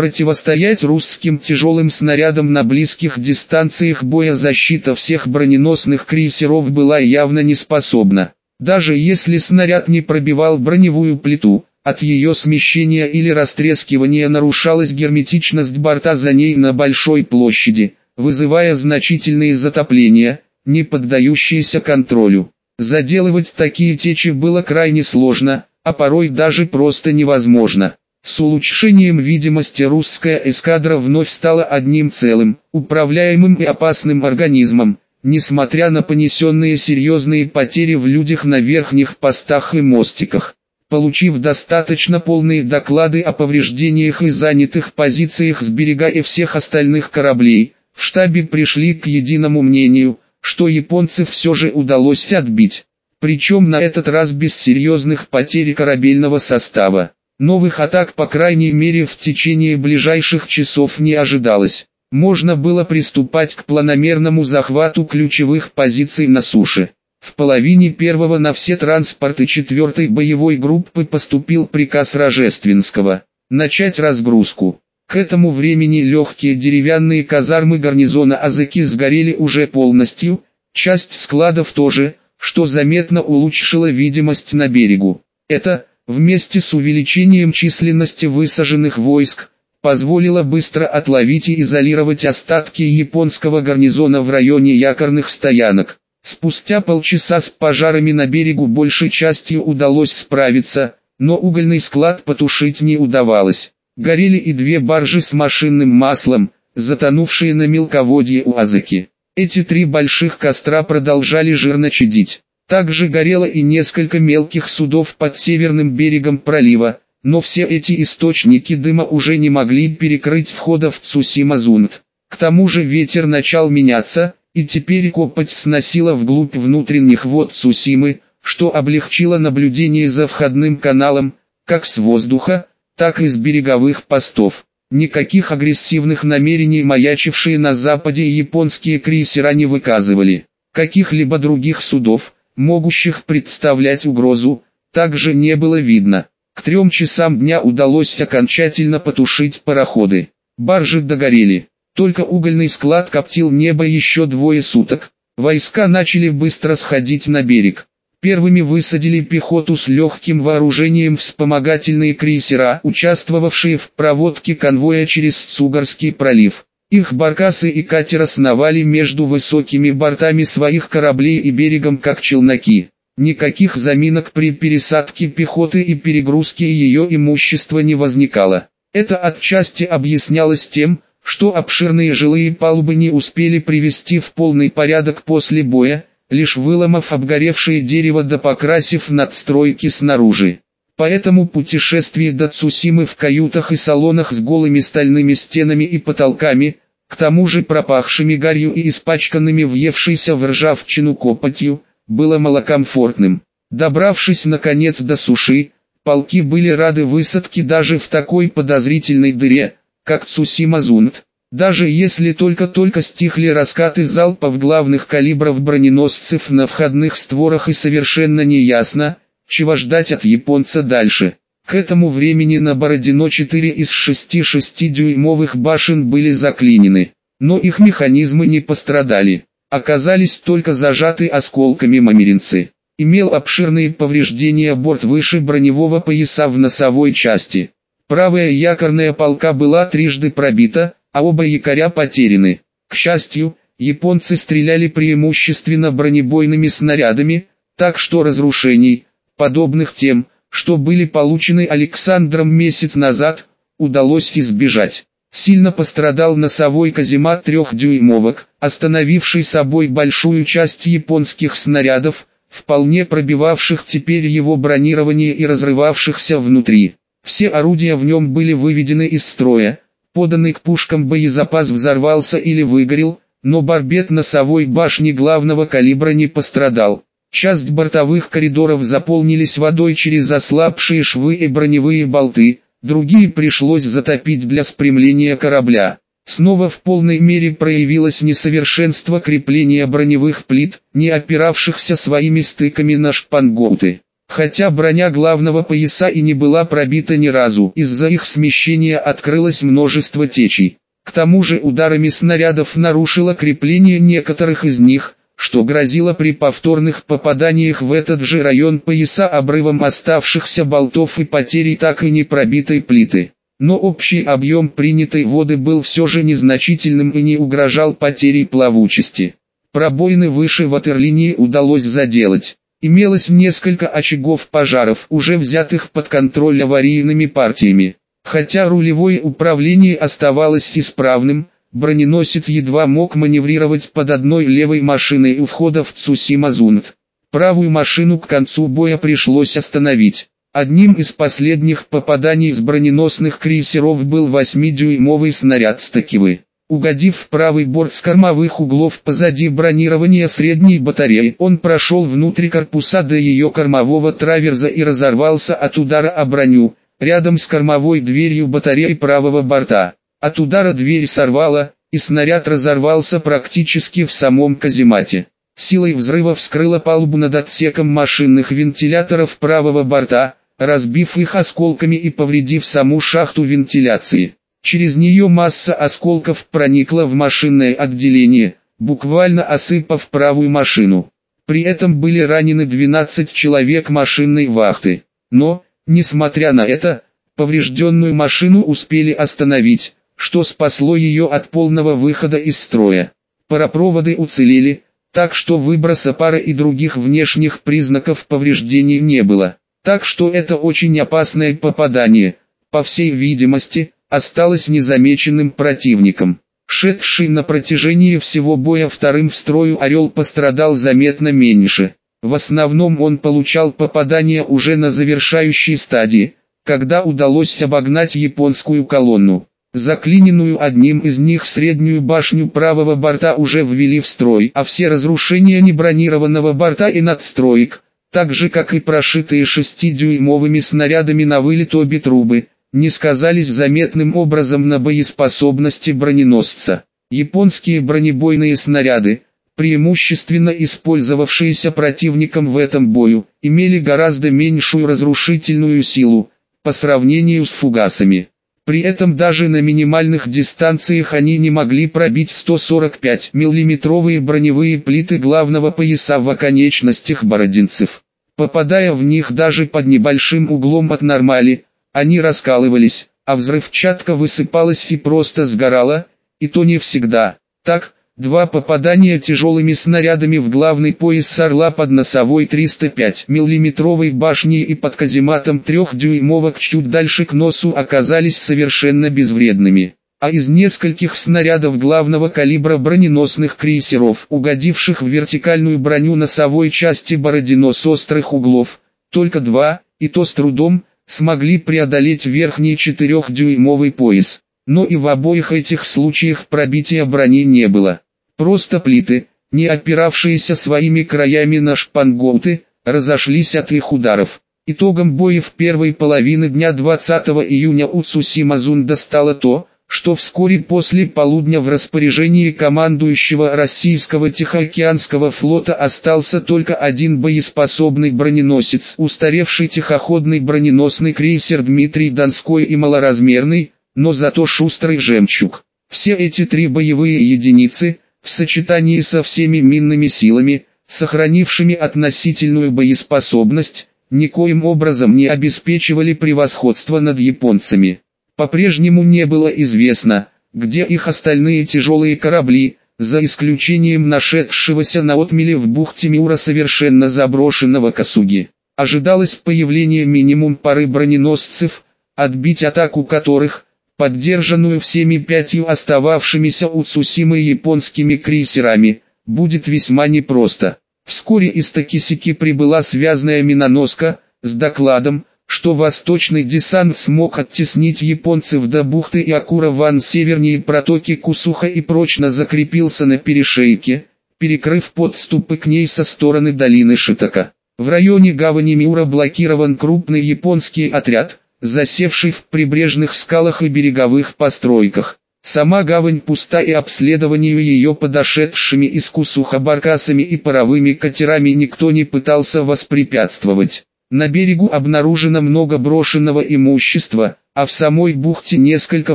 Противостоять русским тяжелым снарядам на близких дистанциях боя защита всех броненосных крейсеров была явно не способна. Даже если снаряд не пробивал броневую плиту, от ее смещения или растрескивания нарушалась герметичность борта за ней на большой площади, вызывая значительные затопления, не поддающиеся контролю. Заделывать такие течи было крайне сложно, а порой даже просто невозможно. С улучшением видимости русская эскадра вновь стала одним целым, управляемым и опасным организмом, несмотря на понесенные серьезные потери в людях на верхних постах и мостиках. Получив достаточно полные доклады о повреждениях и занятых позициях берега и всех остальных кораблей, в штабе пришли к единому мнению, что японцев все же удалось отбить. Причем на этот раз без серьезных потерь корабельного состава. Новых атак по крайней мере в течение ближайших часов не ожидалось. Можно было приступать к планомерному захвату ключевых позиций на суше. В половине первого на все транспорты четвертой боевой группы поступил приказ Рожественского начать разгрузку. К этому времени легкие деревянные казармы гарнизона Азыки сгорели уже полностью, часть складов тоже, что заметно улучшило видимость на берегу. Это, вместе с увеличением численности высаженных войск, позволило быстро отловить и изолировать остатки японского гарнизона в районе якорных стоянок. Спустя полчаса с пожарами на берегу большей частью удалось справиться, но угольный склад потушить не удавалось. Горели и две баржи с машинным маслом, затонувшие на мелководье у Азыки. Эти три больших костра продолжали жирно чадить. Также горело и несколько мелких судов под северным берегом пролива, но все эти источники дыма уже не могли перекрыть входа в Цусима-Зунт. К тому же ветер начал меняться, и теперь копоть сносила вглубь внутренних вод Цусимы, что облегчило наблюдение за входным каналом, как с воздуха, так и с береговых постов. Никаких агрессивных намерений маячившие на западе японские крейсера не выказывали. Каких-либо других судов, могущих представлять угрозу, также не было видно. К трем часам дня удалось окончательно потушить пароходы. Баржи догорели. Только угольный склад коптил небо еще двое суток. Войска начали быстро сходить на берег. Первыми высадили пехоту с легким вооружением вспомогательные крейсера, участвовавшие в проводке конвоя через Цугарский пролив. Их баркасы и катера сновали между высокими бортами своих кораблей и берегом как челноки. Никаких заминок при пересадке пехоты и перегрузке ее имущества не возникало. Это отчасти объяснялось тем, что обширные жилые палубы не успели привести в полный порядок после боя, лишь выломав обгоревшее дерево да покрасив надстройки снаружи. Поэтому путешествие до Цусимы в каютах и салонах с голыми стальными стенами и потолками, к тому же пропахшими гарью и испачканными въевшейся в ржавчину копотью, было малокомфортным. Добравшись наконец до суши, полки были рады высадке даже в такой подозрительной дыре, как Цусима-Зунт. Даже если только-только стихли раскаты залпов главных калибров броненосцев на входных створах и совершенно неясно, чего ждать от японца дальше. К этому времени на Бородино 4 из 6 6-дюймовых башен были заклинены, но их механизмы не пострадали. Оказались только зажаты осколками мамеринцы. Имел обширные повреждения борт выше броневого пояса в носовой части. Правая якорная полка была трижды пробита, а оба якоря потеряны. К счастью, японцы стреляли преимущественно бронебойными снарядами, так что разрушений, подобных тем, что были получены Александром месяц назад, удалось избежать. Сильно пострадал носовой каземат трехдюймовок, остановивший собой большую часть японских снарядов, вполне пробивавших теперь его бронирование и разрывавшихся внутри. Все орудия в нем были выведены из строя, поданный к пушкам боезапас взорвался или выгорел, но барбет носовой башни главного калибра не пострадал. Часть бортовых коридоров заполнились водой через ослабшие швы и броневые болты, другие пришлось затопить для спрямления корабля. Снова в полной мере проявилось несовершенство крепления броневых плит, не опиравшихся своими стыками на шпангоуты. Хотя броня главного пояса и не была пробита ни разу, из-за их смещения открылось множество течей. К тому же ударами снарядов нарушило крепление некоторых из них, что грозило при повторных попаданиях в этот же район пояса обрывом оставшихся болтов и потерей так и не пробитой плиты. Но общий объем принятой воды был все же незначительным и не угрожал потерей плавучести. Пробоины выше ватерлинии удалось заделать. Имелось несколько очагов пожаров, уже взятых под контроль аварийными партиями. Хотя рулевое управление оставалось исправным, броненосец едва мог маневрировать под одной левой машиной у входа в Цусимазунт. Правую машину к концу боя пришлось остановить. Одним из последних попаданий с броненосных крейсеров был 8-дюймовый снаряд Стакивы. Угодив в правый борт с кормовых углов позади бронирования средней батареи, он прошел внутрь корпуса до ее кормового траверза и разорвался от удара о броню, рядом с кормовой дверью батареи правого борта. От удара дверь сорвала, и снаряд разорвался практически в самом каземате. Силой взрыва вскрыла палубу над отсеком машинных вентиляторов правого борта, разбив их осколками и повредив саму шахту вентиляции. Через нее масса осколков проникла в машинное отделение, буквально осыпав правую машину. При этом были ранены 12 человек машинной вахты. Но, несмотря на это, поврежденную машину успели остановить, что спасло ее от полного выхода из строя. Паропроводы уцелели, так что выброса пара и других внешних признаков повреждений не было. Так что это очень опасное попадание, по всей видимости, осталось незамеченным противником. Шедший на протяжении всего боя вторым в строю «Орел» пострадал заметно меньше. В основном он получал попадания уже на завершающей стадии, когда удалось обогнать японскую колонну. Заклиненную одним из них среднюю башню правого борта уже ввели в строй, а все разрушения небронированного борта и надстроек, так же как и прошитые шестидюймовыми снарядами на вылет обе трубы, не сказались заметным образом на боеспособности броненосца. Японские бронебойные снаряды, преимущественно использовавшиеся противником в этом бою, имели гораздо меньшую разрушительную силу, по сравнению с фугасами. При этом даже на минимальных дистанциях они не могли пробить 145 миллиметровые броневые плиты главного пояса в оконечностях бородинцев. Попадая в них даже под небольшим углом от нормали, они раскалывались, а взрывчатка высыпалась и просто сгорала, и то не всегда. Так, два попадания тяжелыми снарядами в главный пояс Орла под носовой 305 миллиметровой башней и под казематом трехдюймовок чуть дальше к носу оказались совершенно безвредными. А из нескольких снарядов главного калибра броненосных крейсеров, угодивших в вертикальную броню носовой части Бородино с острых углов, только два, и то с трудом, смогли преодолеть верхний четырехдюймовый пояс. Но и в обоих этих случаях пробития брони не было. Просто плиты, не опиравшиеся своими краями на шпангоуты, разошлись от их ударов. Итогом боев первой половины дня 20 июня у Цусимазунда стало то, что вскоре после полудня в распоряжении командующего российского Тихоокеанского флота остался только один боеспособный броненосец, устаревший тихоходный броненосный крейсер Дмитрий Донской и малоразмерный, но зато шустрый жемчуг. Все эти три боевые единицы, в сочетании со всеми минными силами, сохранившими относительную боеспособность, никоим образом не обеспечивали превосходство над японцами. По-прежнему не было известно, где их остальные тяжелые корабли, за исключением нашедшегося на отмеле в бухте Миура совершенно заброшенного Касуги. Ожидалось появление минимум пары броненосцев, отбить атаку которых, поддержанную всеми пятью остававшимися у Цусимы японскими крейсерами, будет весьма непросто. Вскоре из Такисики прибыла связная миноноска, с докладом, что восточный десант смог оттеснить японцев до бухты Иакура-Ван севернее протоки Кусуха и прочно закрепился на перешейке, перекрыв подступы к ней со стороны долины Шитака. В районе гавани Миура блокирован крупный японский отряд, засевший в прибрежных скалах и береговых постройках. Сама гавань пуста и обследованию ее подошедшими из Кусуха баркасами и паровыми катерами никто не пытался воспрепятствовать. На берегу обнаружено много брошенного имущества, а в самой бухте несколько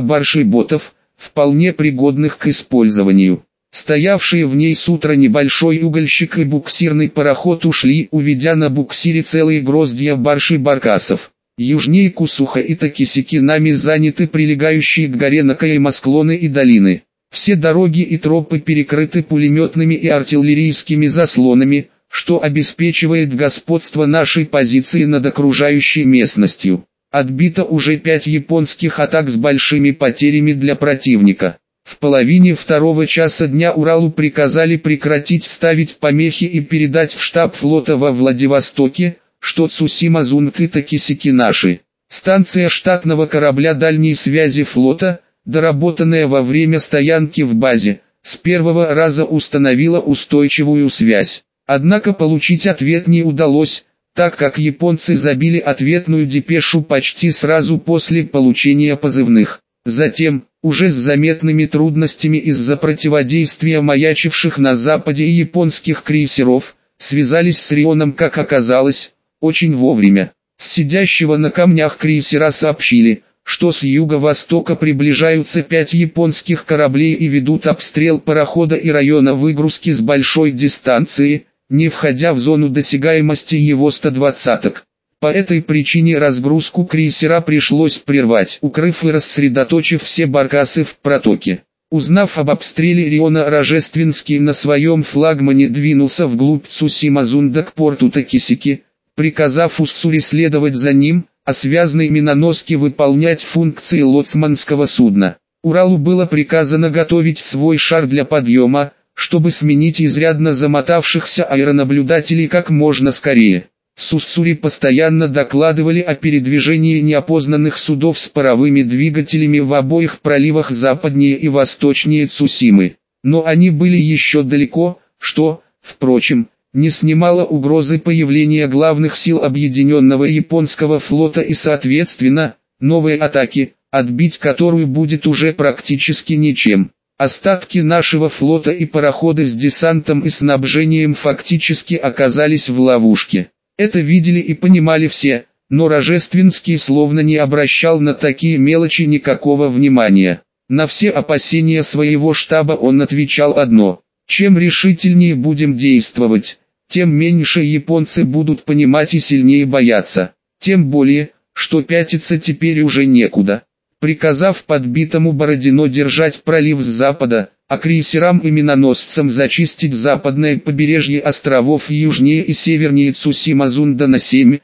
баршей-ботов, вполне пригодных к использованию. Стоявшие в ней с утра небольшой угольщик и буксирный пароход ушли, уведя на буксире целые гроздья баршей баркасов. Южнее Кусуха и Такисики нами заняты прилегающие к горе Накаима склоны и долины. Все дороги и тропы перекрыты пулеметными и артиллерийскими заслонами, что обеспечивает господство нашей позиции над окружающей местностью. Отбито уже пять японских атак с большими потерями для противника. В половине второго часа дня Уралу приказали прекратить ставить помехи и передать в штаб флота во Владивостоке, что Цусима Зунг Такисики наши. Станция штатного корабля дальней связи флота, доработанная во время стоянки в базе, с первого раза установила устойчивую связь. Однако получить ответ не удалось, так как японцы забили ответную депешу почти сразу после получения позывных. Затем, уже с заметными трудностями из-за противодействия маячивших на западе японских крейсеров, связались с Рионом как оказалось, очень вовремя. С сидящего на камнях крейсера сообщили, что с юго-востока приближаются пять японских кораблей и ведут обстрел парохода и района выгрузки с большой дистанции, не входя в зону досягаемости его 120-ок. По этой причине разгрузку крейсера пришлось прервать, укрыв и рассредоточив все баркасы в протоке. Узнав об обстреле Риона Рожественский на своем флагмане двинулся вглубь Цусимазунда к порту Такисики, приказав Уссури следовать за ним, а связанной миноноске выполнять функции лоцманского судна. Уралу было приказано готовить свой шар для подъема, чтобы сменить изрядно замотавшихся аэронаблюдателей как можно скорее. Суссури постоянно докладывали о передвижении неопознанных судов с паровыми двигателями в обоих проливах западнее и восточнее Цусимы. Но они были еще далеко, что, впрочем, не снимало угрозы появления главных сил объединенного японского флота и соответственно, новой атаки, отбить которую будет уже практически ничем. Остатки нашего флота и пароходы с десантом и снабжением фактически оказались в ловушке. Это видели и понимали все, но Рожественский словно не обращал на такие мелочи никакого внимания. На все опасения своего штаба он отвечал одно. Чем решительнее будем действовать, тем меньше японцы будут понимать и сильнее бояться. Тем более, что пятиться теперь уже некуда приказав подбитому Бородино держать пролив с запада, а крейсерам и миноносцам зачистить западное побережье островов южнее и севернее Цусимазунда на 7-10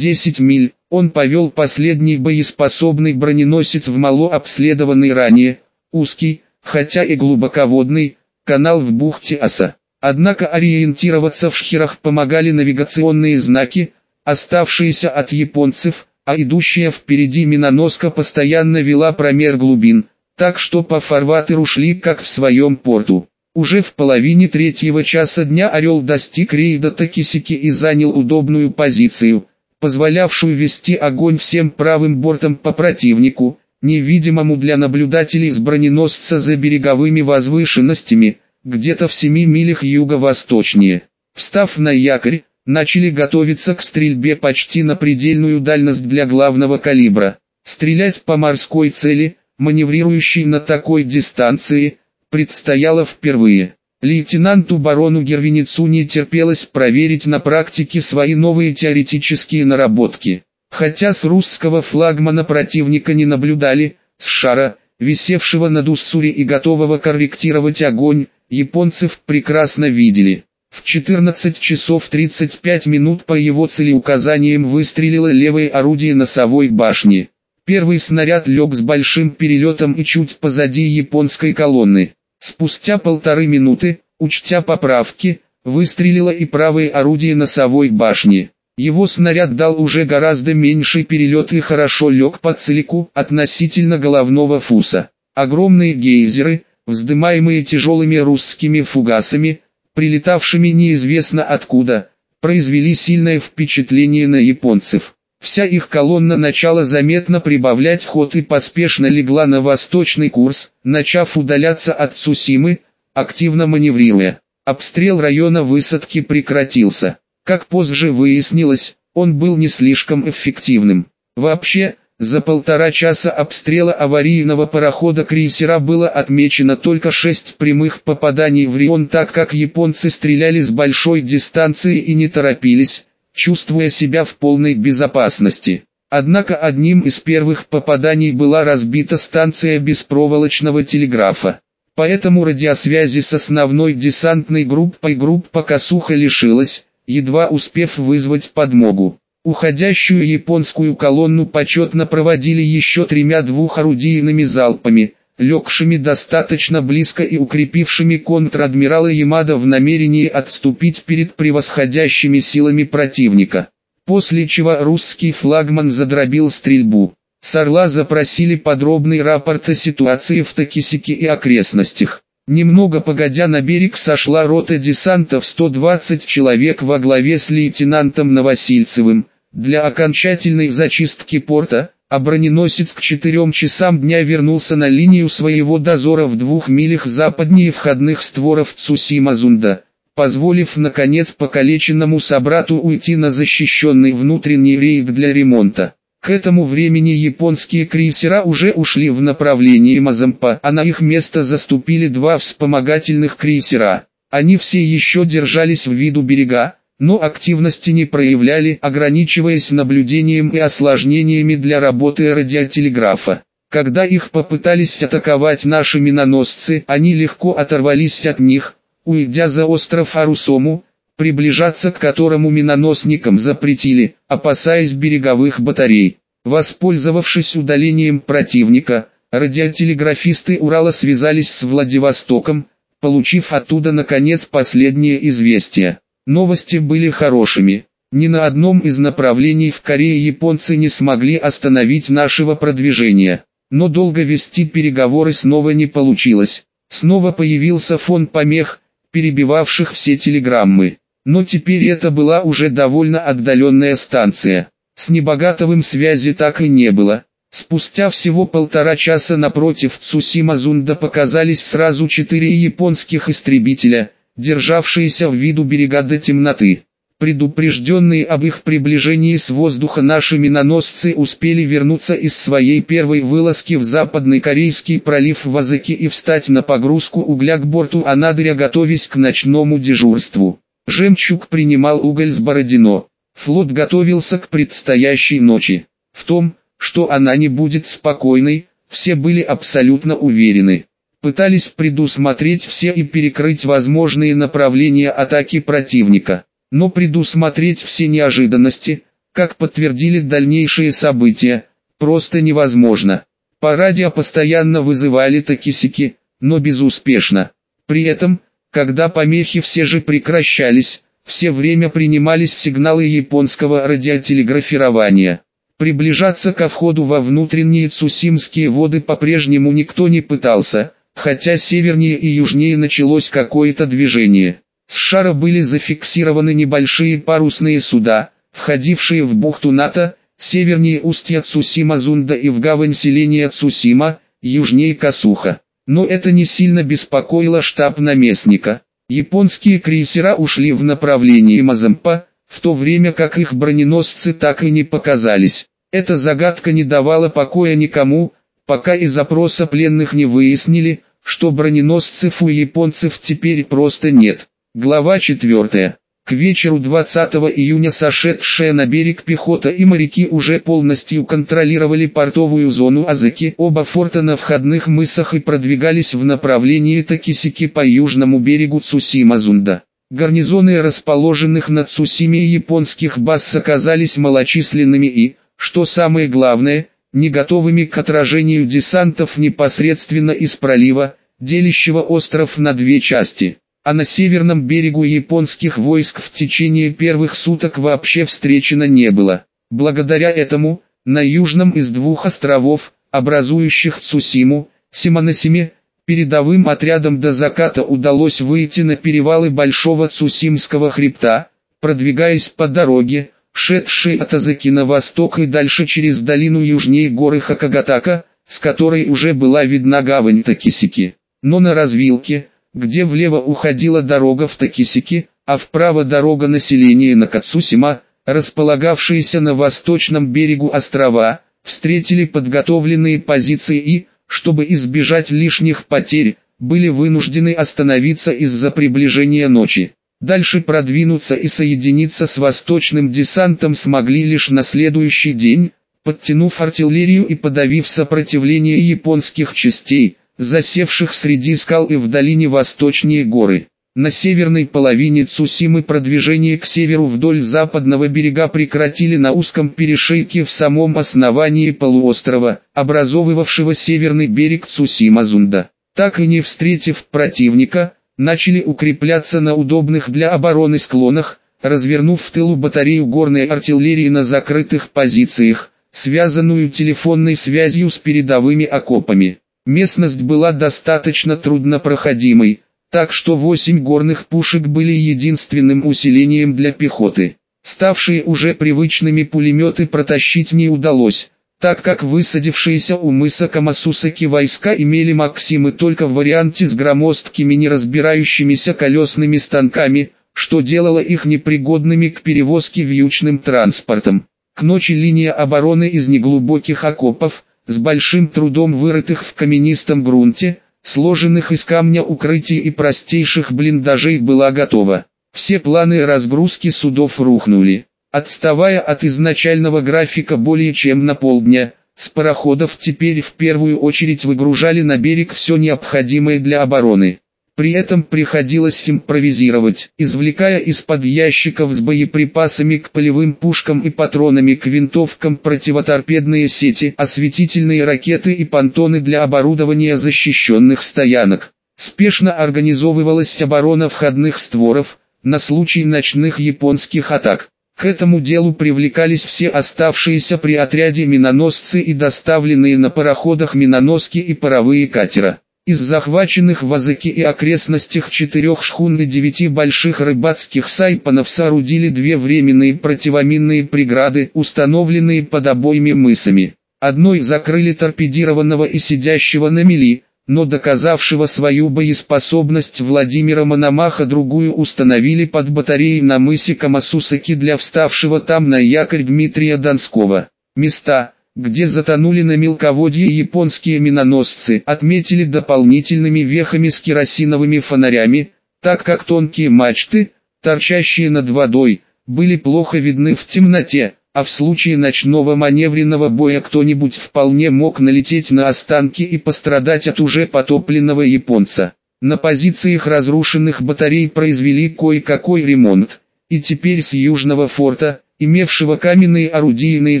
миль, он повел последний боеспособный броненосец в мало обследованный ранее, узкий, хотя и глубоководный, канал в бухте Аса. Однако ориентироваться в шхерах помогали навигационные знаки, оставшиеся от японцев, а идущая впереди миноноска постоянно вела промер глубин, так что по фарватеру шли как в своем порту. Уже в половине третьего часа дня «Орел» достиг рейда Такисики и занял удобную позицию, позволявшую вести огонь всем правым бортом по противнику, невидимому для наблюдателей с броненосца за береговыми возвышенностями, где-то в семи милях юго-восточнее. Встав на якорь, начали готовиться к стрельбе почти на предельную дальность для главного калибра. Стрелять по морской цели, маневрирующей на такой дистанции, предстояло впервые. Лейтенанту барону Гервиницу не терпелось проверить на практике свои новые теоретические наработки. Хотя с русского флагмана противника не наблюдали, с шара, висевшего над Уссури и готового корректировать огонь, японцев прекрасно видели. В 14 часов 35 минут по его целеуказаниям выстрелило левое орудие носовой башни. Первый снаряд лег с большим перелетом и чуть позади японской колонны. Спустя полторы минуты, учтя поправки, выстрелило и правое орудие носовой башни. Его снаряд дал уже гораздо меньший перелет и хорошо лег по целику относительно головного фуса. Огромные гейзеры, вздымаемые тяжелыми русскими фугасами, прилетавшими неизвестно откуда, произвели сильное впечатление на японцев. Вся их колонна начала заметно прибавлять ход и поспешно легла на восточный курс, начав удаляться от Цусимы, активно маневрируя. Обстрел района высадки прекратился. Как позже выяснилось, он был не слишком эффективным. Вообще, за полтора часа обстрела аварийного парохода крейсера было отмечено только шесть прямых попаданий в Рион, так как японцы стреляли с большой дистанции и не торопились, чувствуя себя в полной безопасности. Однако одним из первых попаданий была разбита станция беспроволочного телеграфа. Поэтому радиосвязи с основной десантной группой группа Косуха лишилась, едва успев вызвать подмогу. Уходящую японскую колонну почетно проводили еще тремя двухорудийными залпами, легшими достаточно близко и укрепившими контр-адмирала Ямада в намерении отступить перед превосходящими силами противника. После чего русский флагман задробил стрельбу. С Орла запросили подробный рапорт о ситуации в Токисике и окрестностях. Немного погодя на берег сошла рота десантов 120 человек во главе с лейтенантом Новосильцевым, для окончательной зачистки порта, а броненосец к 4 часам дня вернулся на линию своего дозора в двух милях западнее входных створов Цусима-Зунда, позволив наконец покалеченному собрату уйти на защищенный внутренний рейд для ремонта. К этому времени японские крейсера уже ушли в направлении Мазампа, а на их место заступили два вспомогательных крейсера. Они все еще держались в виду берега, но активности не проявляли, ограничиваясь наблюдением и осложнениями для работы радиотелеграфа. Когда их попытались атаковать наши миноносцы, они легко оторвались от них, уйдя за остров Арусому, приближаться к которому миноносникам запретили, опасаясь береговых батарей. Воспользовавшись удалением противника, радиотелеграфисты Урала связались с Владивостоком, получив оттуда наконец последнее известие. Новости были хорошими. Ни на одном из направлений в Корее японцы не смогли остановить нашего продвижения. Но долго вести переговоры снова не получилось. Снова появился фон помех, перебивавших все телеграммы. Но теперь это была уже довольно отдаленная станция. С Небогатовым связи так и не было. Спустя всего полтора часа напротив Цусима-Зунда показались сразу четыре японских истребителя – державшиеся в виду берега до темноты. Предупрежденные об их приближении с воздуха наши миноносцы успели вернуться из своей первой вылазки в западный корейский пролив в Азыке и встать на погрузку угля к борту Анадыря готовясь к ночному дежурству. Жемчуг принимал уголь с Бородино. Флот готовился к предстоящей ночи. В том, что она не будет спокойной, все были абсолютно уверены пытались предусмотреть все и перекрыть возможные направления атаки противника. Но предусмотреть все неожиданности, как подтвердили дальнейшие события, просто невозможно. По радио постоянно вызывали такисики, но безуспешно. При этом, когда помехи все же прекращались, все время принимались сигналы японского радиотелеграфирования. Приближаться ко входу во внутренние Цусимские воды по-прежнему никто не пытался, хотя севернее и южнее началось какое-то движение. С шара были зафиксированы небольшие парусные суда, входившие в бухту НАТО, севернее устья Цусима-Зунда и в гавань селения Цусима, южнее Касуха. Но это не сильно беспокоило штаб наместника. Японские крейсера ушли в направлении Мазампа, в то время как их броненосцы так и не показались. Эта загадка не давала покоя никому, пока из запроса пленных не выяснили, что броненосцев у японцев теперь просто нет. Глава 4. К вечеру 20 июня сошедшая на берег пехота и моряки уже полностью контролировали портовую зону Азыки, оба форта на входных мысах и продвигались в направлении Такисики по южному берегу Цусима-Зунда. Гарнизоны расположенных на Цусиме японских баз оказались малочисленными и, что самое главное, не готовыми к отражению десантов непосредственно из пролива, делящего остров на две части. А на северном берегу японских войск в течение первых суток вообще встречено не было. Благодаря этому, на южном из двух островов, образующих Цусиму, Симоносиме, передовым отрядам до заката удалось выйти на перевалы Большого Цусимского хребта, продвигаясь по дороге, шедший от Азаки на восток и дальше через долину южнее горы Хакагатака, с которой уже была видна гавань Такисики. Но на развилке, где влево уходила дорога в Такисики, а вправо дорога населения на Кацусима, располагавшиеся на восточном берегу острова, встретили подготовленные позиции и, чтобы избежать лишних потерь, были вынуждены остановиться из-за приближения ночи. Дальше продвинуться и соединиться с восточным десантом смогли лишь на следующий день, подтянув артиллерию и подавив сопротивление японских частей, засевших среди скал и в долине восточнее горы. На северной половине Цусимы продвижение к северу вдоль западного берега прекратили на узком перешейке в самом основании полуострова, образовывавшего северный берег Цусима-Зунда. Так и не встретив противника, начали укрепляться на удобных для обороны склонах, развернув в тылу батарею горной артиллерии на закрытых позициях, связанную телефонной связью с передовыми окопами. Местность была достаточно труднопроходимой, так что восемь горных пушек были единственным усилением для пехоты. Ставшие уже привычными пулеметы протащить не удалось, так как высадившиеся у мыса Камасусаки войска имели Максимы только в варианте с громоздкими неразбирающимися колесными станками, что делало их непригодными к перевозке вьючным транспортом. К ночи линия обороны из неглубоких окопов, с большим трудом вырытых в каменистом грунте, сложенных из камня укрытий и простейших блиндажей была готова. Все планы разгрузки судов рухнули. Отставая от изначального графика более чем на полдня, с пароходов теперь в первую очередь выгружали на берег все необходимое для обороны. При этом приходилось импровизировать, извлекая из-под ящиков с боеприпасами к полевым пушкам и патронами к винтовкам противоторпедные сети, осветительные ракеты и понтоны для оборудования защищенных стоянок. Спешно организовывалась оборона входных створов, на случай ночных японских атак. К этому делу привлекались все оставшиеся при отряде миноносцы и доставленные на пароходах миноноски и паровые катера. Из захваченных в Азыке и окрестностях четырех шхун и девяти больших рыбацких сайпанов соорудили две временные противоминные преграды, установленные под обоими мысами. Одной закрыли торпедированного и сидящего на мели, но доказавшего свою боеспособность Владимира Мономаха другую установили под батареей на мысе Камасусаки для вставшего там на якорь Дмитрия Донского. Места, где затонули на мелководье японские миноносцы, отметили дополнительными вехами с керосиновыми фонарями, так как тонкие мачты, торчащие над водой, были плохо видны в темноте, а в случае ночного маневренного боя кто-нибудь вполне мог налететь на останки и пострадать от уже потопленного японца. На позициях разрушенных батарей произвели кое-какой ремонт, и теперь с южного форта, имевшего каменные орудийные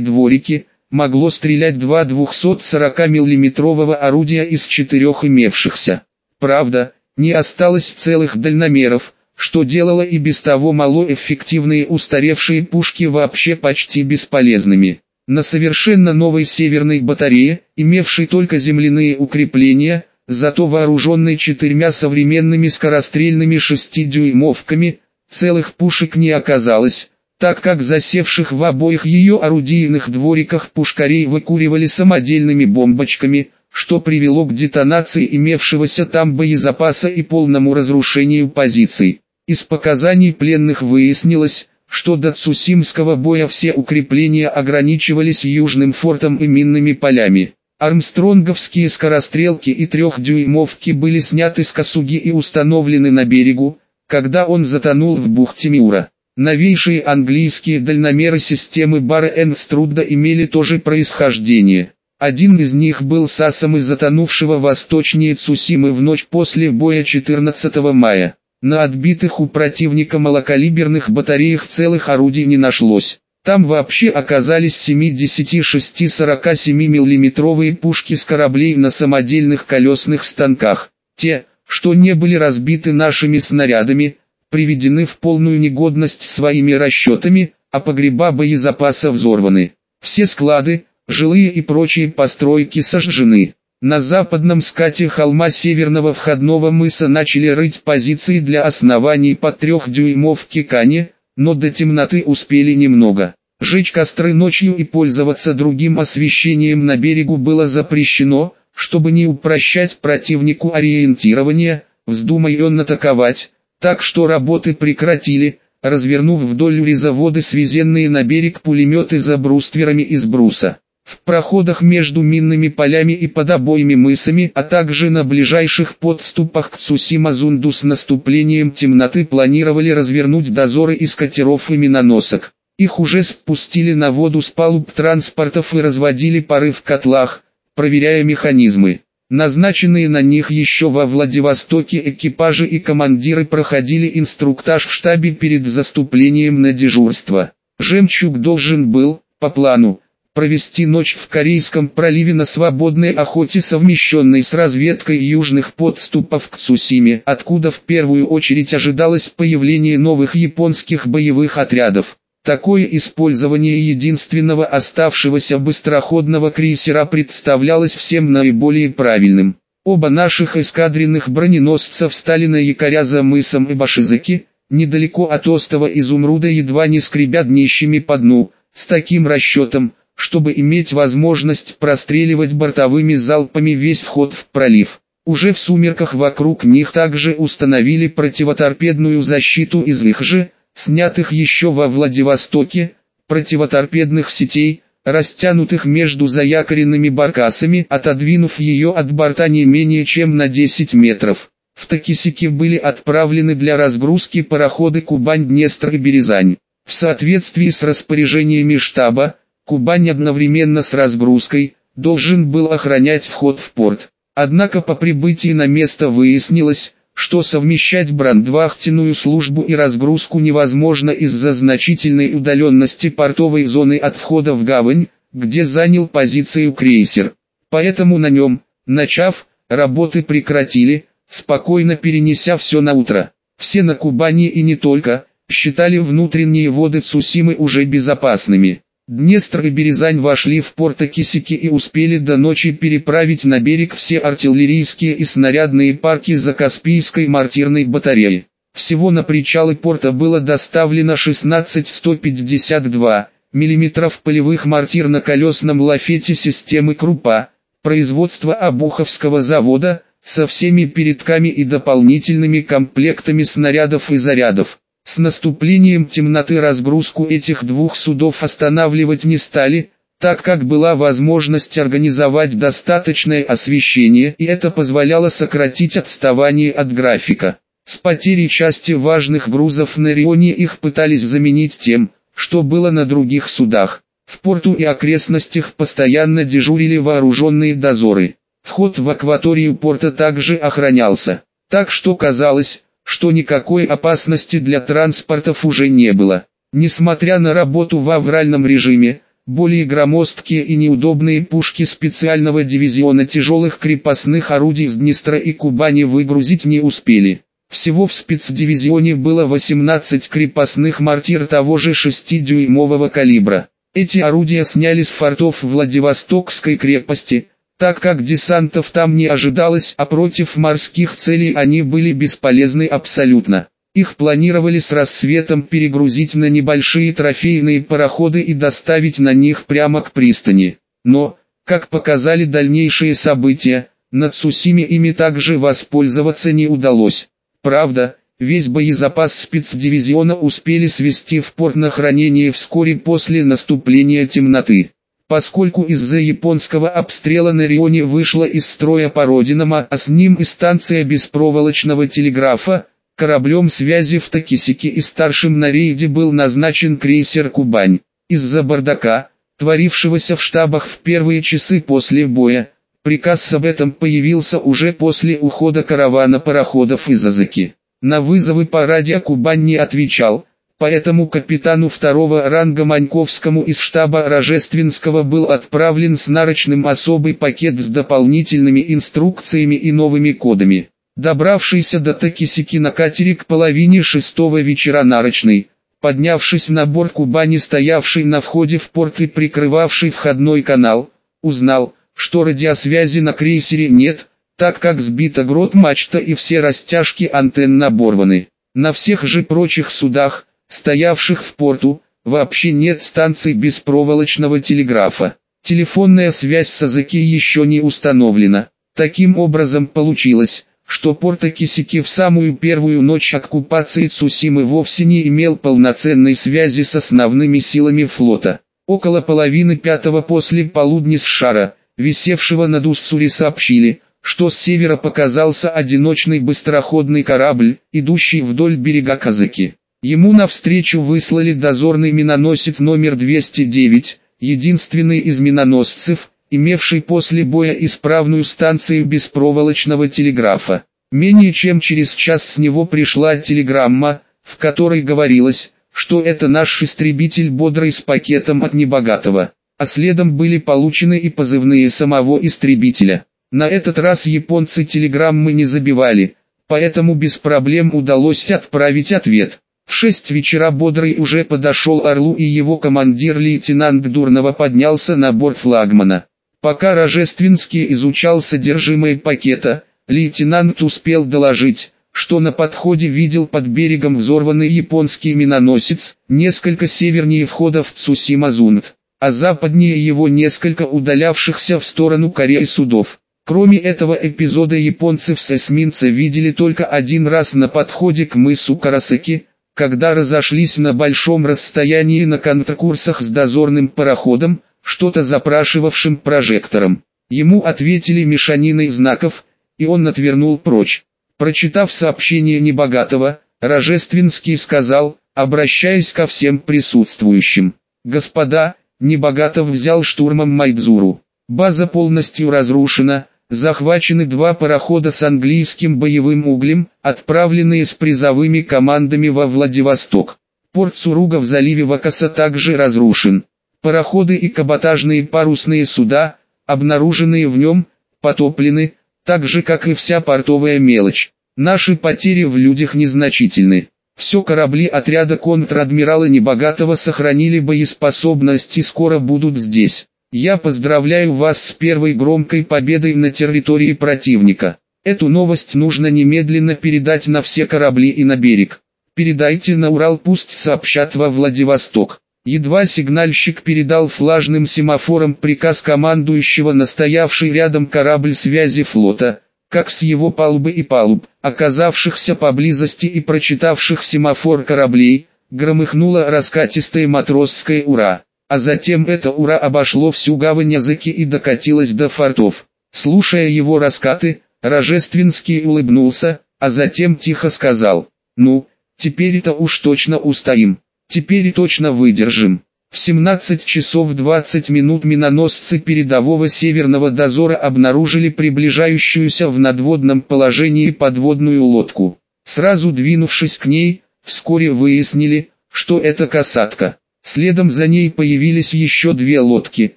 дворики, могло стрелять два 240 миллиметрового орудия из четырех имевшихся. Правда, не осталось целых дальномеров, что делало и без того малоэффективные устаревшие пушки вообще почти бесполезными. На совершенно новой северной батарее, имевшей только земляные укрепления, зато вооруженной четырьмя современными скорострельными шестидюймовками, целых пушек не оказалось, так как засевших в обоих ее орудийных двориках пушкарей выкуривали самодельными бомбочками, что привело к детонации имевшегося там боезапаса и полному разрушению позиций. Из показаний пленных выяснилось, что до Цусимского боя все укрепления ограничивались южным фортом и минными полями. Армстронговские скорострелки и трехдюймовки были сняты с косуги и установлены на берегу, когда он затонул в бухте Миура. Новейшие английские дальномеры системы Барра Энструдда имели тоже происхождение. Один из них был сасом из затонувшего восточнее Цусимы в ночь после боя 14 мая. На отбитых у противника малокалиберных батареях целых орудий не нашлось. Там вообще оказались 76-47 миллиметровые пушки с кораблей на самодельных колесных станках. Те, что не были разбиты нашими снарядами, приведены в полную негодность своими расчетами, а погреба боезапаса взорваны. Все склады, жилые и прочие постройки сожжены. На западном скате холма северного входного мыса начали рыть позиции для оснований по трехдюймовке кане, но до темноты успели немного. Жечь костры ночью и пользоваться другим освещением на берегу было запрещено, чтобы не упрощать противнику ориентирование, вздумай он атаковать, так что работы прекратили, развернув вдоль резаводы свезенные на берег пулеметы за брустверами из бруса. В проходах между минными полями и под обоими мысами, а также на ближайших подступах к Цусима-Зунду с наступлением темноты планировали развернуть дозоры из катеров и миноносок. Их уже спустили на воду с палуб транспортов и разводили пары в котлах, проверяя механизмы. Назначенные на них еще во Владивостоке экипажи и командиры проходили инструктаж в штабе перед заступлением на дежурство. «Жемчуг» должен был, по плану, провести ночь в Корейском проливе на свободной охоте совмещенной с разведкой южных подступов к Цусиме, откуда в первую очередь ожидалось появление новых японских боевых отрядов. Такое использование единственного оставшегося быстроходного крейсера представлялось всем наиболее правильным. Оба наших эскадренных броненосца встали на якоря за мысом Ибашизаки, недалеко от остова Изумруда едва не скребя днищами по дну, с таким расчетом, чтобы иметь возможность простреливать бортовыми залпами весь вход в пролив. Уже в сумерках вокруг них также установили противоторпедную защиту из их же, снятых еще во Владивостоке, противоторпедных сетей, растянутых между заякоренными баркасами, отодвинув ее от борта не менее чем на 10 метров. В Токисике были отправлены для разгрузки пароходы Кубань, Днестр и Березань. В соответствии с распоряжениями штаба, Кубань одновременно с разгрузкой, должен был охранять вход в порт. Однако по прибытии на место выяснилось, что совмещать брандвахтенную службу и разгрузку невозможно из-за значительной удаленности портовой зоны от входа в гавань, где занял позицию крейсер. Поэтому на нем, начав, работы прекратили, спокойно перенеся все на утро. Все на Кубани и не только, считали внутренние воды Цусимы уже безопасными. Днестр и Березань вошли в порт Кисики и успели до ночи переправить на берег все артиллерийские и снарядные парки за Каспийской мортирной батареей. Всего на причалы порта было доставлено 16 152 мм полевых мортир на колесном лафете системы Крупа, производства Обуховского завода, со всеми передками и дополнительными комплектами снарядов и зарядов. С наступлением темноты разгрузку этих двух судов останавливать не стали, так как была возможность организовать достаточное освещение и это позволяло сократить отставание от графика. С потерей части важных грузов на Рионе их пытались заменить тем, что было на других судах. В порту и окрестностях постоянно дежурили вооруженные дозоры. Вход в акваторию порта также охранялся. Так что казалось, что никакой опасности для транспортов уже не было. Несмотря на работу в авральном режиме, более громоздкие и неудобные пушки специального дивизиона тяжелых крепостных орудий с Днестра и Кубани выгрузить не успели. Всего в спецдивизионе было 18 крепостных мортир того же 6-дюймового калибра. Эти орудия сняли с фортов Владивостокской крепости, так как десантов там не ожидалось, а против морских целей они были бесполезны абсолютно. Их планировали с рассветом перегрузить на небольшие трофейные пароходы и доставить на них прямо к пристани. Но, как показали дальнейшие события, на Цусиме ими также воспользоваться не удалось. Правда, весь боезапас спецдивизиона успели свести в порт на хранение вскоре после наступления темноты. Поскольку из-за японского обстрела на Рионе вышла из строя по родинам, а с ним и станция беспроволочного телеграфа, кораблем связи в Токисике и старшим на рейде был назначен крейсер «Кубань». Из-за бардака, творившегося в штабах в первые часы после боя, приказ об этом появился уже после ухода каравана пароходов из Азаки. На вызовы по радио Кубань не отвечал, Поэтому капитану второго ранга Маньковскому из штаба Рожественского был отправлен с нарочным особый пакет с дополнительными инструкциями и новыми кодами. Добравшийся до Токисики на катере к половине шестого вечера нарочный, поднявшись на борт Кубани стоявший на входе в порт и прикрывавший входной канал, узнал, что радиосвязи на крейсере нет, так как сбита грот мачта и все растяжки антенн оборваны. На всех же прочих судах, стоявших в порту, вообще нет станций беспроволочного телеграфа. Телефонная связь с Азаки еще не установлена. Таким образом получилось, что порт Акисики в самую первую ночь оккупации Цусимы вовсе не имел полноценной связи с основными силами флота. Около половины пятого после полудня с шара, висевшего над Уссури сообщили, что с севера показался одиночный быстроходный корабль, идущий вдоль берега Казаки. Ему навстречу выслали дозорный миноносец номер 209, единственный из миноносцев, имевший после боя исправную станцию беспроволочного телеграфа. Менее чем через час с него пришла телеграмма, в которой говорилось, что это наш истребитель бодрый с пакетом от небогатого, а следом были получены и позывные самого истребителя. На этот раз японцы телеграммы не забивали, поэтому без проблем удалось отправить ответ. В шесть вечера Бодрый уже подошел Орлу и его командир лейтенант Дурнова поднялся на борт флагмана. Пока Рожественский изучал содержимое пакета, лейтенант успел доложить, что на подходе видел под берегом взорванный японский миноносец, несколько севернее входа в Цусимазунт, а западнее его несколько удалявшихся в сторону Кореи судов. Кроме этого эпизода японцы с эсминца видели только один раз на подходе к мысу Карасеки, когда разошлись на большом расстоянии на контркурсах с дозорным пароходом, что-то запрашивавшим прожектором. Ему ответили мешаниной знаков, и он отвернул прочь. Прочитав сообщение небогатого, Рожественский сказал, обращаясь ко всем присутствующим. «Господа, Небогатов взял штурмом Майдзуру. База полностью разрушена, захвачены два парохода с английским боевым углем, отправленные с призовыми командами во Владивосток. Порт Суруга в заливе Вакаса также разрушен. Пароходы и каботажные парусные суда, обнаруженные в нем, потоплены, так же как и вся портовая мелочь. Наши потери в людях незначительны. Все корабли отряда контр-адмирала Небогатого сохранили боеспособность и скоро будут здесь. Я поздравляю вас с первой громкой победой на территории противника. Эту новость нужно немедленно передать на все корабли и на берег. Передайте на Урал, пусть сообщат во Владивосток. Едва сигнальщик передал флажным семафором приказ командующего настоявший рядом корабль связи флота, как с его палубы и палуб, оказавшихся поблизости и прочитавших семафор кораблей, громыхнуло раскатистое матросское «Ура!». А затем это ура обошло всю гавань языки и докатилось до фортов. Слушая его раскаты, Рожественский улыбнулся, а затем тихо сказал, «Ну, теперь это уж точно устоим, теперь и точно выдержим». В 17 часов 20 минут миноносцы передового северного дозора обнаружили приближающуюся в надводном положении подводную лодку. Сразу двинувшись к ней, вскоре выяснили, что это касатка. Следом за ней появились еще две лодки,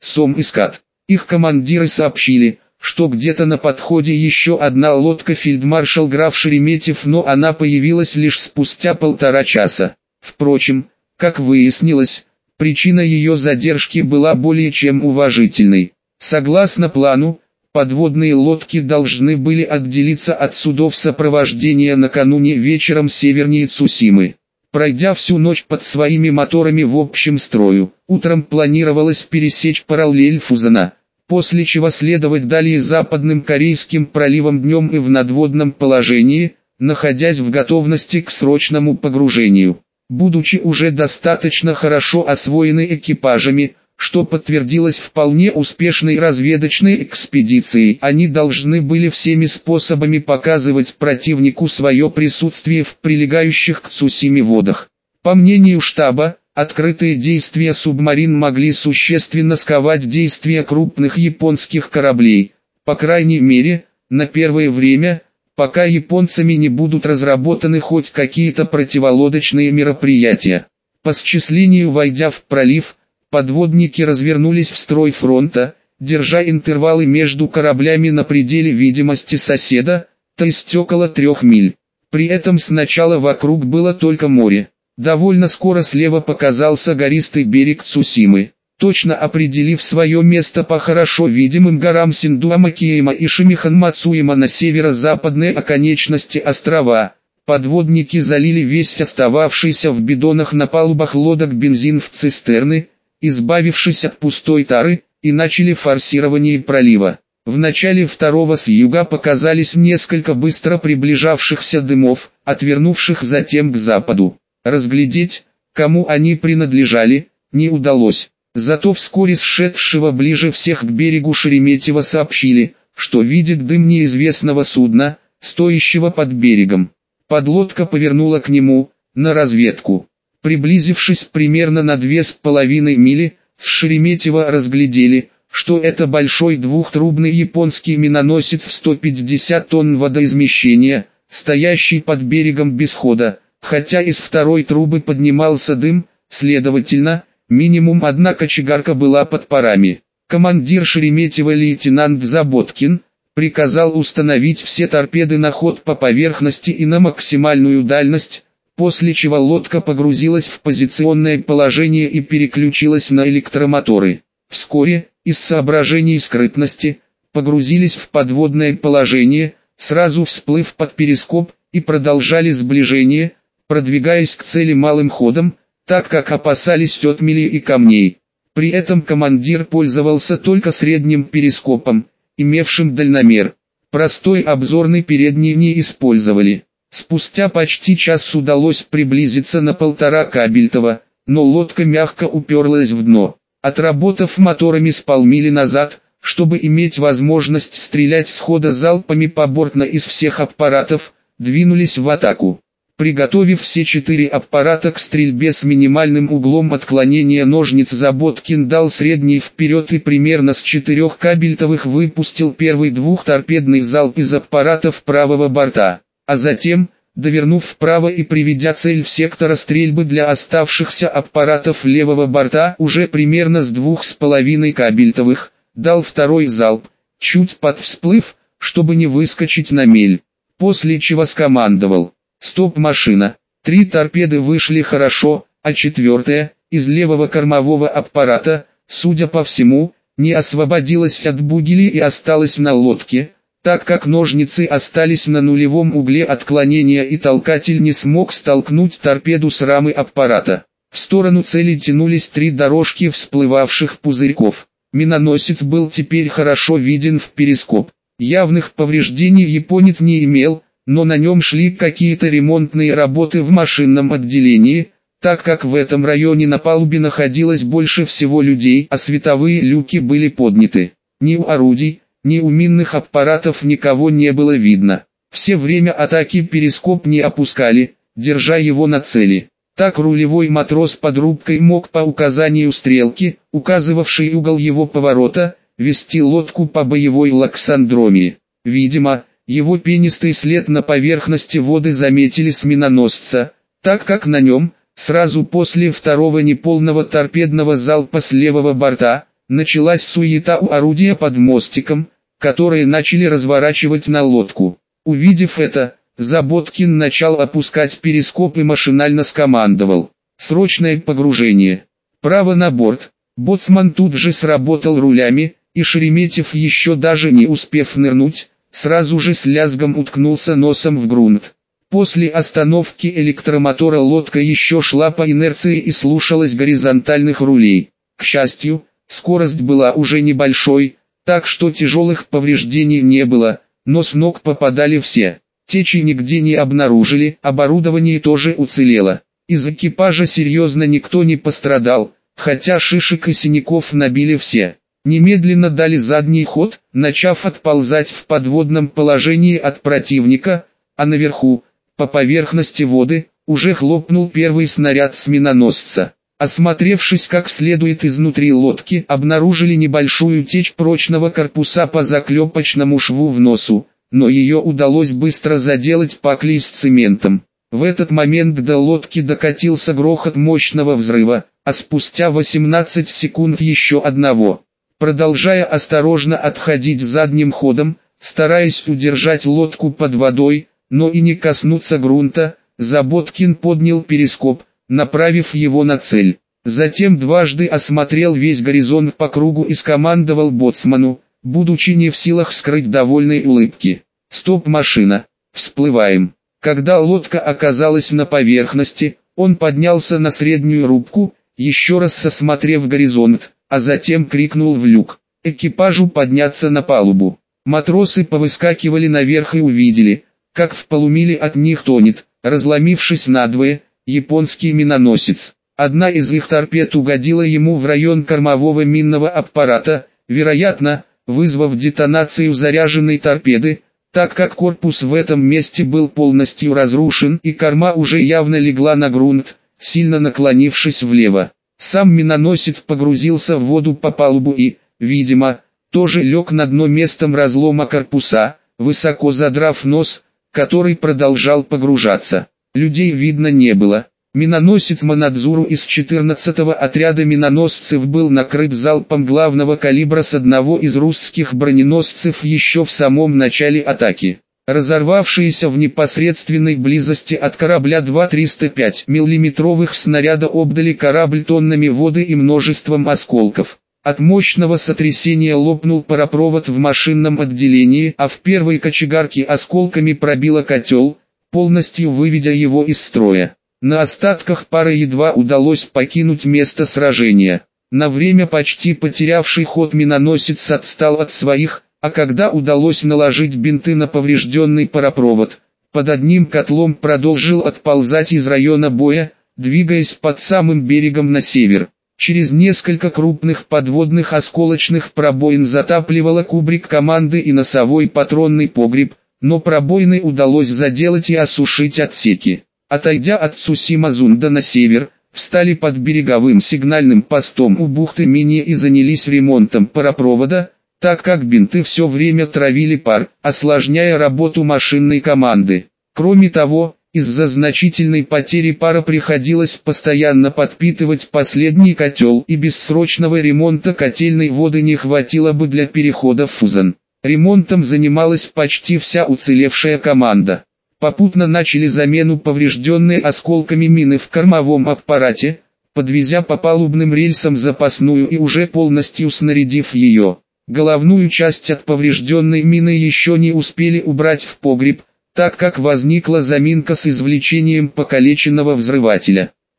Сом и Скат. Их командиры сообщили, что где-то на подходе еще одна лодка фельдмаршал граф Шереметьев, но она появилась лишь спустя полтора часа. Впрочем, как выяснилось, причина ее задержки была более чем уважительной. Согласно плану, подводные лодки должны были отделиться от судов сопровождения накануне вечером севернее Цусимы. Пройдя всю ночь под своими моторами в общем строю, утром планировалось пересечь параллель Фузана, после чего следовать далее западным Корейским проливом днем и в надводном положении, находясь в готовности к срочному погружению. Будучи уже достаточно хорошо освоены экипажами, что подтвердилось вполне успешной разведочной экспедицией. Они должны были всеми способами показывать противнику свое присутствие в прилегающих к Цусиме водах. По мнению штаба, открытые действия субмарин могли существенно сковать действия крупных японских кораблей, по крайней мере, на первое время, пока японцами не будут разработаны хоть какие-то противолодочные мероприятия. По счислению войдя в пролив, Подводники развернулись в строй фронта, держа интервалы между кораблями на пределе видимости соседа, то есть около трех миль. При этом сначала вокруг было только море. Довольно скоро слева показался гористый берег Цусимы. Точно определив свое место по хорошо видимым горам Синдуамакиема и Шимиханмацуема на северо-западной оконечности острова, подводники залили весь остававшийся в бидонах на палубах лодок бензин в цистерны, избавившись от пустой тары, и начали форсирование пролива. В начале второго с юга показались несколько быстро приближавшихся дымов, отвернувших затем к западу. Разглядеть, кому они принадлежали, не удалось. Зато вскоре сшедшего ближе всех к берегу Шереметьево сообщили, что видит дым неизвестного судна, стоящего под берегом. Подлодка повернула к нему, на разведку. Приблизившись примерно на две с половиной мили, с Шереметьево разглядели, что это большой двухтрубный японский миноносец в 150 тонн водоизмещения, стоящий под берегом без хода, хотя из второй трубы поднимался дым, следовательно, минимум одна кочегарка была под парами. Командир Шереметьева лейтенант Заботкин, приказал установить все торпеды на ход по поверхности и на максимальную дальность, после чего лодка погрузилась в позиционное положение и переключилась на электромоторы. Вскоре, из соображений скрытности, погрузились в подводное положение, сразу всплыв под перископ, и продолжали сближение, продвигаясь к цели малым ходом, так как опасались отмели и камней. При этом командир пользовался только средним перископом, имевшим дальномер. Простой обзорный передний не использовали. Спустя почти час удалось приблизиться на полтора кабельтова, но лодка мягко уперлась в дно. Отработав моторами с назад, чтобы иметь возможность стрелять схода залпами побортно из всех аппаратов, двинулись в атаку. Приготовив все четыре аппарата к стрельбе с минимальным углом отклонения ножниц Заботкин дал средний вперед и примерно с четырех кабельтовых выпустил первый двухторпедный залп из аппаратов правого борта, а затем, довернув вправо и приведя цель в сектора стрельбы для оставшихся аппаратов левого борта уже примерно с двух с половиной кабельтовых, дал второй залп, чуть под всплыв, чтобы не выскочить на мель, после чего скомандовал «Стоп машина!». Три торпеды вышли хорошо, а четвертая, из левого кормового аппарата, судя по всему, не освободилась от бугели и осталась на лодке, так как ножницы остались на нулевом угле отклонения и толкатель не смог столкнуть торпеду с рамы аппарата. В сторону цели тянулись три дорожки всплывавших пузырьков. Миноносец был теперь хорошо виден в перископ. Явных повреждений японец не имел, но на нем шли какие-то ремонтные работы в машинном отделении, так как в этом районе на палубе находилось больше всего людей, а световые люки были подняты. Ни у орудий, ни у минных аппаратов никого не было видно. Все время атаки перископ не опускали, держа его на цели. Так рулевой матрос под рубкой мог по указанию стрелки, указывавшей угол его поворота, вести лодку по боевой лаксандроме. Видимо, его пенистый след на поверхности воды заметили с миноносца, так как на нем, сразу после второго неполного торпедного залпа с левого борта, началась суета у орудия под мостиком, которые начали разворачивать на лодку. Увидев это, Заботкин начал опускать перископ и машинально скомандовал. Срочное погружение. Право на борт. Боцман тут же сработал рулями, и Шереметьев еще даже не успев нырнуть, сразу же с лязгом уткнулся носом в грунт. После остановки электромотора лодка еще шла по инерции и слушалась горизонтальных рулей. К счастью, скорость была уже небольшой, так что тяжелых повреждений не было, но с ног попадали все. Течи нигде не обнаружили, оборудование тоже уцелело. Из экипажа серьезно никто не пострадал, хотя шишек и синяков набили все. Немедленно дали задний ход, начав отползать в подводном положении от противника, а наверху, по поверхности воды, уже хлопнул первый снаряд с миноносца. Осмотревшись как следует изнутри лодки, обнаружили небольшую течь прочного корпуса по заклепочному шву в носу, но ее удалось быстро заделать паклей с цементом. В этот момент до лодки докатился грохот мощного взрыва, а спустя 18 секунд еще одного. Продолжая осторожно отходить задним ходом, стараясь удержать лодку под водой, но и не коснуться грунта, Заботкин поднял перископ, направив его на цель. Затем дважды осмотрел весь горизонт по кругу и скомандовал боцману, будучи не в силах скрыть довольной улыбки. «Стоп, машина! Всплываем!» Когда лодка оказалась на поверхности, он поднялся на среднюю рубку, еще раз осмотрев горизонт, а затем крикнул в люк. экипажу подняться на палубу. Матросы повыскакивали наверх и увидели, как в полумиле от них тонет, разломившись надвое, японский миноносец. Одна из их торпед угодила ему в район кормового минного аппарата, вероятно, вызвав детонацию заряженной торпеды, так как корпус в этом месте был полностью разрушен и корма уже явно легла на грунт, сильно наклонившись влево. Сам миноносец погрузился в воду по палубу и, видимо, тоже лег на дно местом разлома корпуса, высоко задрав нос, который продолжал погружаться. Людей видно не было. Миноносец Манадзуру из 14-го отряда миноносцев был накрыт залпом главного калибра с одного из русских броненосцев еще в самом начале атаки. Разорвавшиеся в непосредственной близости от корабля два 305 миллиметровых снаряда обдали корабль тоннами воды и множеством осколков. От мощного сотрясения лопнул паропровод в машинном отделении, а в первой кочегарке осколками пробило котел, полностью выведя его из строя. На остатках пары едва удалось покинуть место сражения. На время почти потерявший ход миноносец отстал от своих, а когда удалось наложить бинты на поврежденный паропровод, под одним котлом продолжил отползать из района боя, двигаясь под самым берегом на север. Через несколько крупных подводных осколочных пробоин затапливала кубрик команды и носовой патронный погреб, но пробоины удалось заделать и осушить отсеки. Отойдя от Цусима-Зунда на север, встали под береговым сигнальным постом у бухты Мини и занялись ремонтом паропровода, так как бинты все время травили пар, осложняя работу машинной команды. Кроме того, из-за значительной потери пара приходилось постоянно подпитывать последний котел и без срочного ремонта котельной воды не хватило бы для перехода в фузан. Ремонтом занималась почти вся уцелевшая команда. Попутно начали замену поврежденной осколками мины в кормовом аппарате, подвезя по палубным рельсам запасную и уже полностью снарядив ее. Головную часть от поврежденной мины еще не успели убрать в погреб, так как возникла заминка с извлечением покалеченного взрывателя.